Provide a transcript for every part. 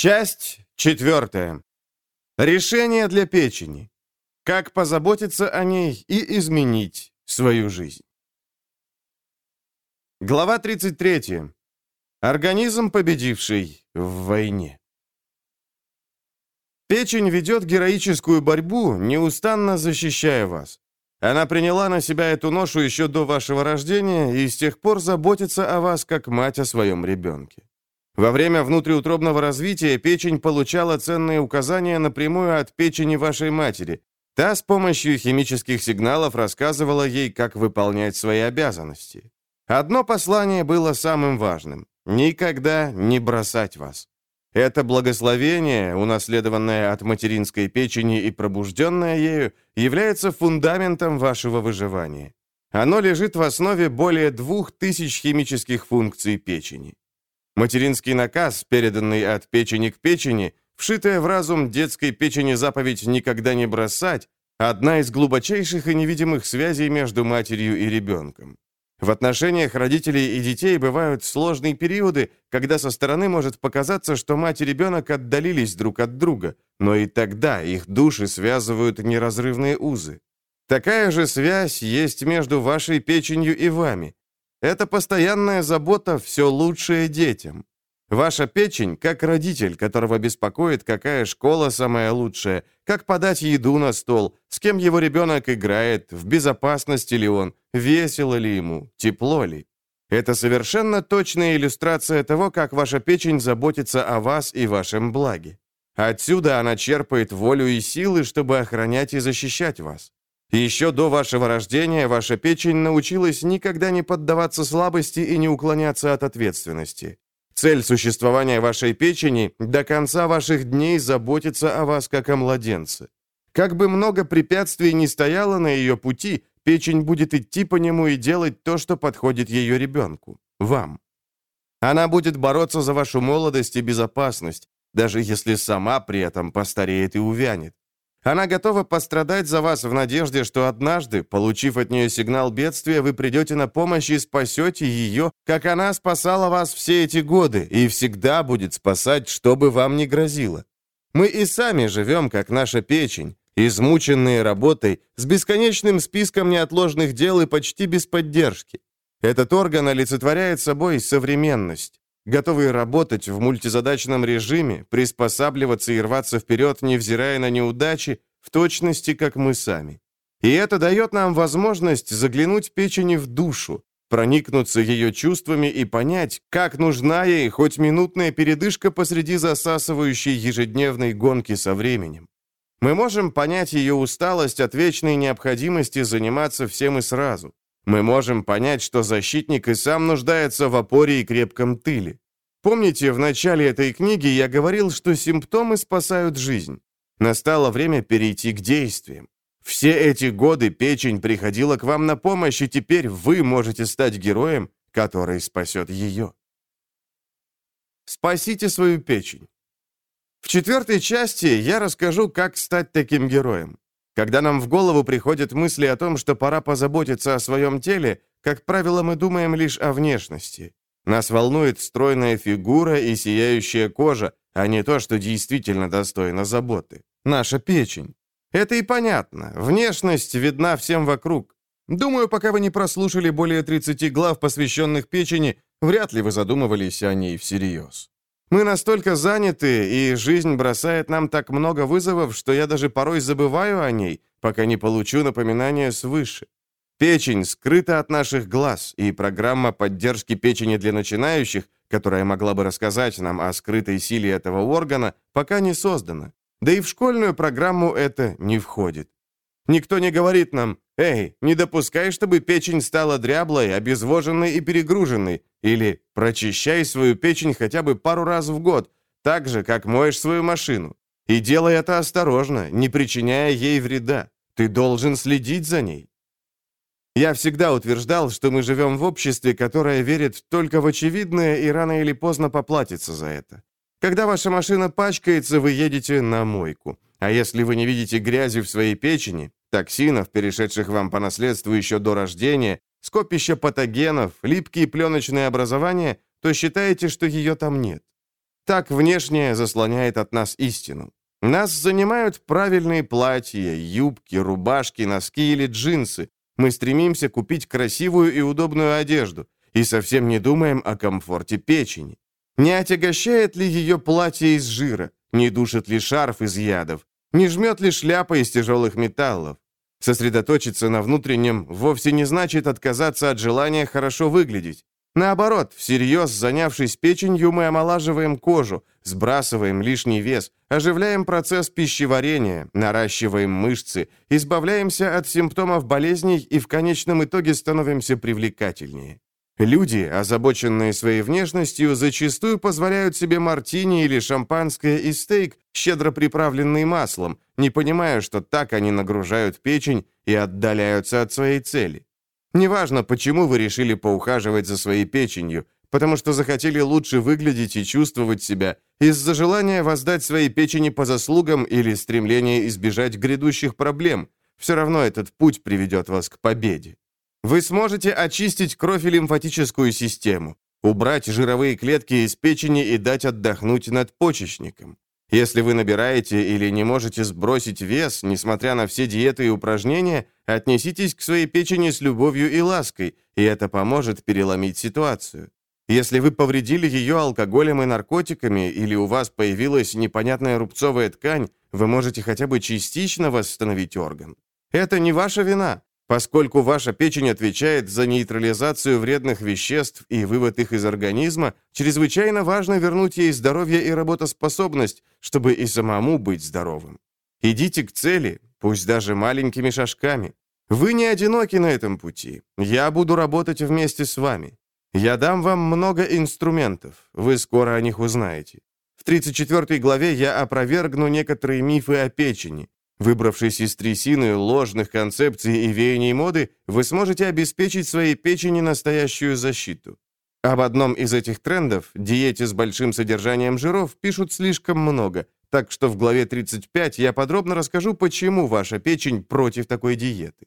Часть четвертая. Решение для печени. Как позаботиться о ней и изменить свою жизнь. Глава 33. Организм, победивший в войне. Печень ведет героическую борьбу, неустанно защищая вас. Она приняла на себя эту ношу еще до вашего рождения и с тех пор заботится о вас, как мать о своем ребенке. Во время внутриутробного развития печень получала ценные указания напрямую от печени вашей матери. Та с помощью химических сигналов рассказывала ей, как выполнять свои обязанности. Одно послание было самым важным – никогда не бросать вас. Это благословение, унаследованное от материнской печени и пробужденное ею, является фундаментом вашего выживания. Оно лежит в основе более двух тысяч химических функций печени. Материнский наказ, переданный от печени к печени, вшитая в разум детской печени заповедь «никогда не бросать», одна из глубочайших и невидимых связей между матерью и ребенком. В отношениях родителей и детей бывают сложные периоды, когда со стороны может показаться, что мать и ребенок отдалились друг от друга, но и тогда их души связывают неразрывные узы. Такая же связь есть между вашей печенью и вами. Это постоянная забота все лучшее детям. Ваша печень, как родитель, которого беспокоит, какая школа самая лучшая, как подать еду на стол, с кем его ребенок играет, в безопасности ли он, весело ли ему, тепло ли. Это совершенно точная иллюстрация того, как ваша печень заботится о вас и вашем благе. Отсюда она черпает волю и силы, чтобы охранять и защищать вас. Еще до вашего рождения ваша печень научилась никогда не поддаваться слабости и не уклоняться от ответственности. Цель существования вашей печени – до конца ваших дней заботиться о вас как о младенце. Как бы много препятствий ни стояло на ее пути, печень будет идти по нему и делать то, что подходит ее ребенку, вам. Она будет бороться за вашу молодость и безопасность, даже если сама при этом постареет и увянет. Она готова пострадать за вас в надежде, что однажды, получив от нее сигнал бедствия, вы придете на помощь и спасете ее, как она спасала вас все эти годы и всегда будет спасать, что бы вам ни грозило. Мы и сами живем, как наша печень, измученные работой, с бесконечным списком неотложных дел и почти без поддержки. Этот орган олицетворяет собой современность готовые работать в мультизадачном режиме, приспосабливаться и рваться вперед, невзирая на неудачи, в точности, как мы сами. И это дает нам возможность заглянуть печени в душу, проникнуться ее чувствами и понять, как нужна ей хоть минутная передышка посреди засасывающей ежедневной гонки со временем. Мы можем понять ее усталость от вечной необходимости заниматься всем и сразу. Мы можем понять, что защитник и сам нуждается в опоре и крепком тыле. Помните, в начале этой книги я говорил, что симптомы спасают жизнь. Настало время перейти к действиям. Все эти годы печень приходила к вам на помощь, и теперь вы можете стать героем, который спасет ее. Спасите свою печень. В четвертой части я расскажу, как стать таким героем. Когда нам в голову приходят мысли о том, что пора позаботиться о своем теле, как правило, мы думаем лишь о внешности. Нас волнует стройная фигура и сияющая кожа, а не то, что действительно достойно заботы. Наша печень. Это и понятно. Внешность видна всем вокруг. Думаю, пока вы не прослушали более 30 глав, посвященных печени, вряд ли вы задумывались о ней всерьез. Мы настолько заняты, и жизнь бросает нам так много вызовов, что я даже порой забываю о ней, пока не получу напоминания свыше. Печень скрыта от наших глаз, и программа поддержки печени для начинающих, которая могла бы рассказать нам о скрытой силе этого органа, пока не создана. Да и в школьную программу это не входит. Никто не говорит нам «Эй, не допускай, чтобы печень стала дряблой, обезвоженной и перегруженной», или «Прочищай свою печень хотя бы пару раз в год, так же, как моешь свою машину. И делай это осторожно, не причиняя ей вреда. Ты должен следить за ней». Я всегда утверждал, что мы живем в обществе, которое верит только в очевидное и рано или поздно поплатится за это. Когда ваша машина пачкается, вы едете на мойку. А если вы не видите грязи в своей печени, токсинов, перешедших вам по наследству еще до рождения, скопища патогенов, липкие пленочные образования, то считаете, что ее там нет. Так внешнее заслоняет от нас истину. Нас занимают правильные платья, юбки, рубашки, носки или джинсы. Мы стремимся купить красивую и удобную одежду и совсем не думаем о комфорте печени. Не отягощает ли ее платье из жира? Не душит ли шарф из ядов? Не жмет ли шляпа из тяжелых металлов? Сосредоточиться на внутреннем вовсе не значит отказаться от желания хорошо выглядеть. Наоборот, всерьез занявшись печенью, мы омолаживаем кожу, сбрасываем лишний вес, оживляем процесс пищеварения, наращиваем мышцы, избавляемся от симптомов болезней и в конечном итоге становимся привлекательнее. Люди, озабоченные своей внешностью, зачастую позволяют себе мартини или шампанское и стейк, щедро приправленный маслом, не понимая, что так они нагружают печень и отдаляются от своей цели. Неважно, почему вы решили поухаживать за своей печенью, потому что захотели лучше выглядеть и чувствовать себя, из-за желания воздать своей печени по заслугам или стремления избежать грядущих проблем. Все равно этот путь приведет вас к победе. Вы сможете очистить кровь и лимфатическую систему, убрать жировые клетки из печени и дать отдохнуть надпочечникам. Если вы набираете или не можете сбросить вес, несмотря на все диеты и упражнения, отнеситесь к своей печени с любовью и лаской, и это поможет переломить ситуацию. Если вы повредили ее алкоголем и наркотиками, или у вас появилась непонятная рубцовая ткань, вы можете хотя бы частично восстановить орган. Это не ваша вина. Поскольку ваша печень отвечает за нейтрализацию вредных веществ и вывод их из организма, чрезвычайно важно вернуть ей здоровье и работоспособность, чтобы и самому быть здоровым. Идите к цели, пусть даже маленькими шажками. Вы не одиноки на этом пути. Я буду работать вместе с вами. Я дам вам много инструментов. Вы скоро о них узнаете. В 34 главе я опровергну некоторые мифы о печени. Выбравшись из трясины ложных концепций и веяний моды, вы сможете обеспечить своей печени настоящую защиту. Об одном из этих трендов, диете с большим содержанием жиров, пишут слишком много, так что в главе 35 я подробно расскажу, почему ваша печень против такой диеты.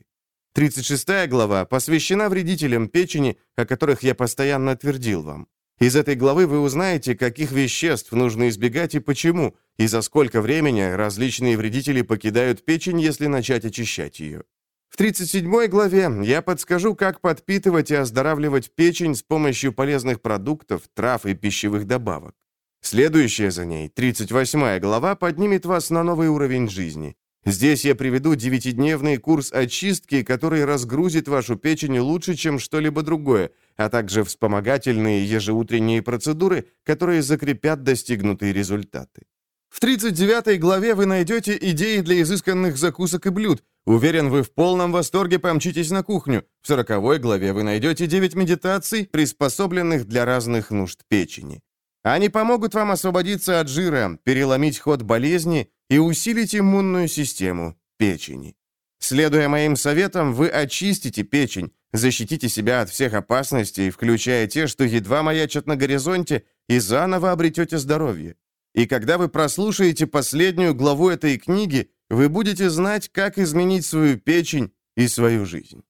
36 глава посвящена вредителям печени, о которых я постоянно твердил вам. Из этой главы вы узнаете, каких веществ нужно избегать и почему, и за сколько времени различные вредители покидают печень, если начать очищать ее. В 37 главе я подскажу, как подпитывать и оздоравливать печень с помощью полезных продуктов, трав и пищевых добавок. Следующая за ней, 38 глава, поднимет вас на новый уровень жизни. Здесь я приведу девятидневный курс очистки, который разгрузит вашу печень лучше, чем что-либо другое, а также вспомогательные ежеутренние процедуры, которые закрепят достигнутые результаты. В 39 главе вы найдете идеи для изысканных закусок и блюд. Уверен, вы в полном восторге помчитесь на кухню. В 40 главе вы найдете 9 медитаций, приспособленных для разных нужд печени. Они помогут вам освободиться от жира, переломить ход болезни и усилить иммунную систему печени. Следуя моим советам, вы очистите печень, защитите себя от всех опасностей, включая те, что едва маячат на горизонте, и заново обретете здоровье. И когда вы прослушаете последнюю главу этой книги, вы будете знать, как изменить свою печень и свою жизнь.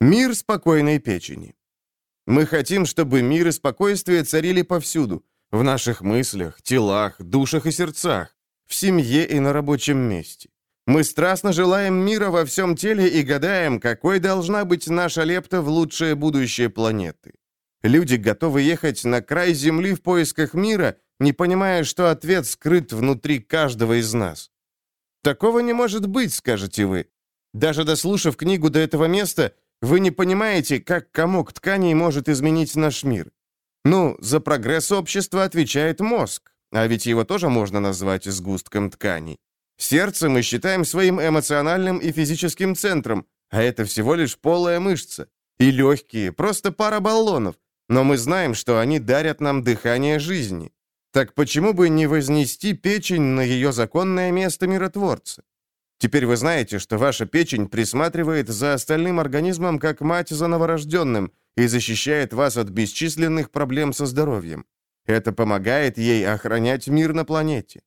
Мир спокойной печени. Мы хотим, чтобы мир и спокойствие царили повсюду, в наших мыслях, телах, душах и сердцах, в семье и на рабочем месте. Мы страстно желаем мира во всем теле и гадаем, какой должна быть наша лепта в лучшее будущее планеты. Люди готовы ехать на край Земли в поисках мира, не понимая, что ответ скрыт внутри каждого из нас. «Такого не может быть», — скажете вы. Даже дослушав книгу до этого места, вы не понимаете, как комок тканей может изменить наш мир. Ну, за прогресс общества отвечает мозг, а ведь его тоже можно назвать сгустком тканей. Сердце мы считаем своим эмоциональным и физическим центром, а это всего лишь полая мышца. И легкие, просто пара баллонов. Но мы знаем, что они дарят нам дыхание жизни. Так почему бы не вознести печень на ее законное место миротворца? Теперь вы знаете, что ваша печень присматривает за остальным организмом как мать за новорожденным и защищает вас от бесчисленных проблем со здоровьем. Это помогает ей охранять мир на планете.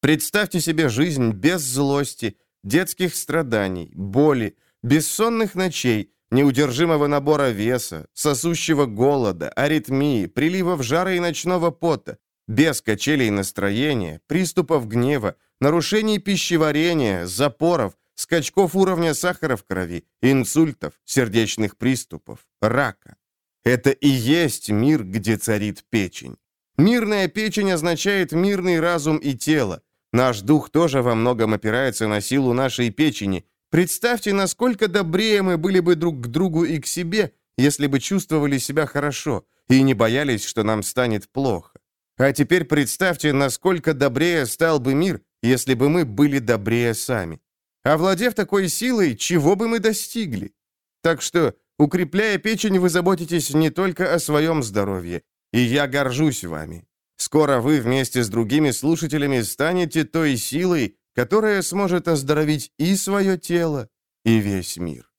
Представьте себе жизнь без злости, детских страданий, боли, бессонных ночей, неудержимого набора веса, сосущего голода, аритмии, приливов жара и ночного пота, без качелей настроения, приступов гнева, нарушений пищеварения, запоров, скачков уровня сахара в крови, инсультов, сердечных приступов, рака. Это и есть мир, где царит печень. Мирная печень означает мирный разум и тело. Наш дух тоже во многом опирается на силу нашей печени. Представьте, насколько добрее мы были бы друг к другу и к себе, если бы чувствовали себя хорошо и не боялись, что нам станет плохо. А теперь представьте, насколько добрее стал бы мир, если бы мы были добрее сами. Овладев такой силой, чего бы мы достигли? Так что, укрепляя печень, вы заботитесь не только о своем здоровье, и я горжусь вами. Скоро вы вместе с другими слушателями станете той силой, которая сможет оздоровить и свое тело, и весь мир.